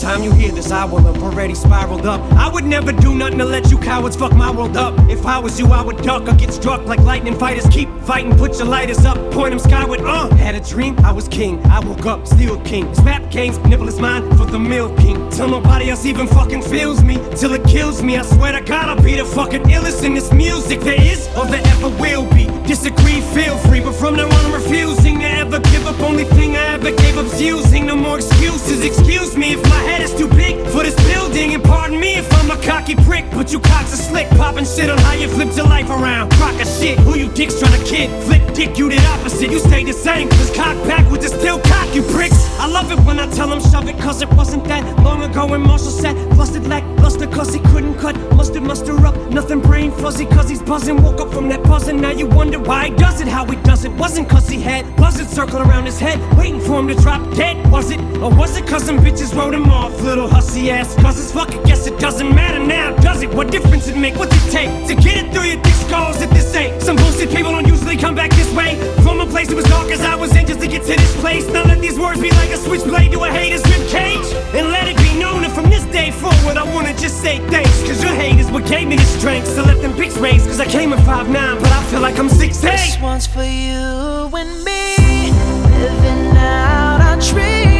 Time you hear this, I will have already spiraled up. I would never do nothing to let you cowards fuck my world up. If I was you, I would duck or get struck like lightning fighters. Keep fighting, put your lighters up, point them skyward. Uh, had a dream, I was king. I woke up, still king. This rap game's nibble is mine for the milking. Till nobody else even fucking feels me, till it kills me. I swear to God, I'll be the fucking illest in this music there is or there ever will be. Disagree, feel free, but from now on, I'm refusing to ever give up. Only thing I ever gave up's using. And pardon me if I'm a cocky prick. But you cocks are slick, popping shit on how you flipped your life around. Crock of shit, who you dicks trying to kid? Flip dick, you did opposite. You stayed the same. Cause cock back is love it when I tell him shove it, cause it wasn't that long ago when Marshall said, busted lackluster, cause he couldn't cut. Mustard muster up, nothing brain fuzzy, cause he's buzzing. Woke up from that buzzing, now you wonder why he does it, how he does it. Wasn't cause he had buzzards circle around his head, waiting for him to drop dead, was it? Or was it cause some bitches wrote him off, little hussy ass? Cause it's fuck, I guess it doesn't matter now, does it? What difference it make? What's it take to get it through your thick skulls if this ain't? Some bullshit people don't usually come back this way. From a place that was dark as I was in just to get to this place. Now words be like a switchblade to a hater's rib cage. And let it be known that from this day forward, I wanna just say thanks. Cause your hate is what gave me the strength. So let them pics raise. Cause I came at 5'9, but I feel like I'm 6'8. This one's for you and me, living out our dreams.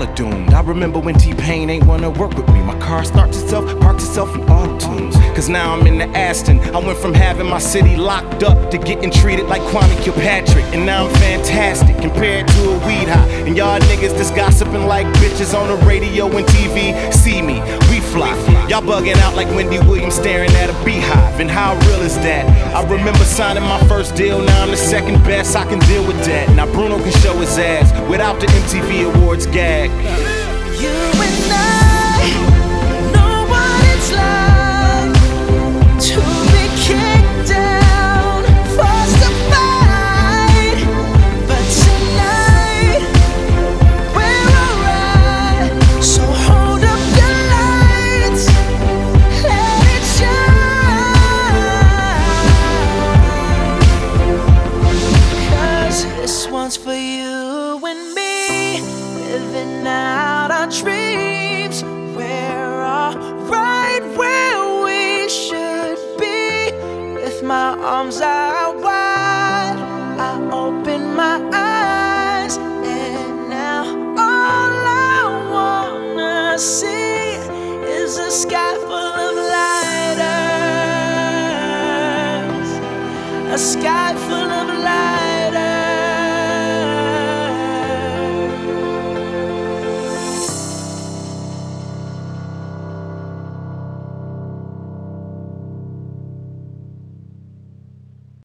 Y'all are doomed. I remember when T-Pain ain't wanna work with me. My car starts itself, parks itself in auto tunes. Cause now I'm in the Aston. I went from having my city locked up to getting treated like Kwame Kilpatrick. And now I'm fantastic compared to a weed high. And y'all niggas just gossiping like bitches on the radio and TV. See me, we fly. Y'all bugging out like Wendy Williams staring at a beehive. And how real is that? I remember signing my first deal, now I'm the second best. I can deal with that. Now Bruno can show his ass without the MTV Awards gag. You and I dreams. We're all right where we should be, with my arms out wide.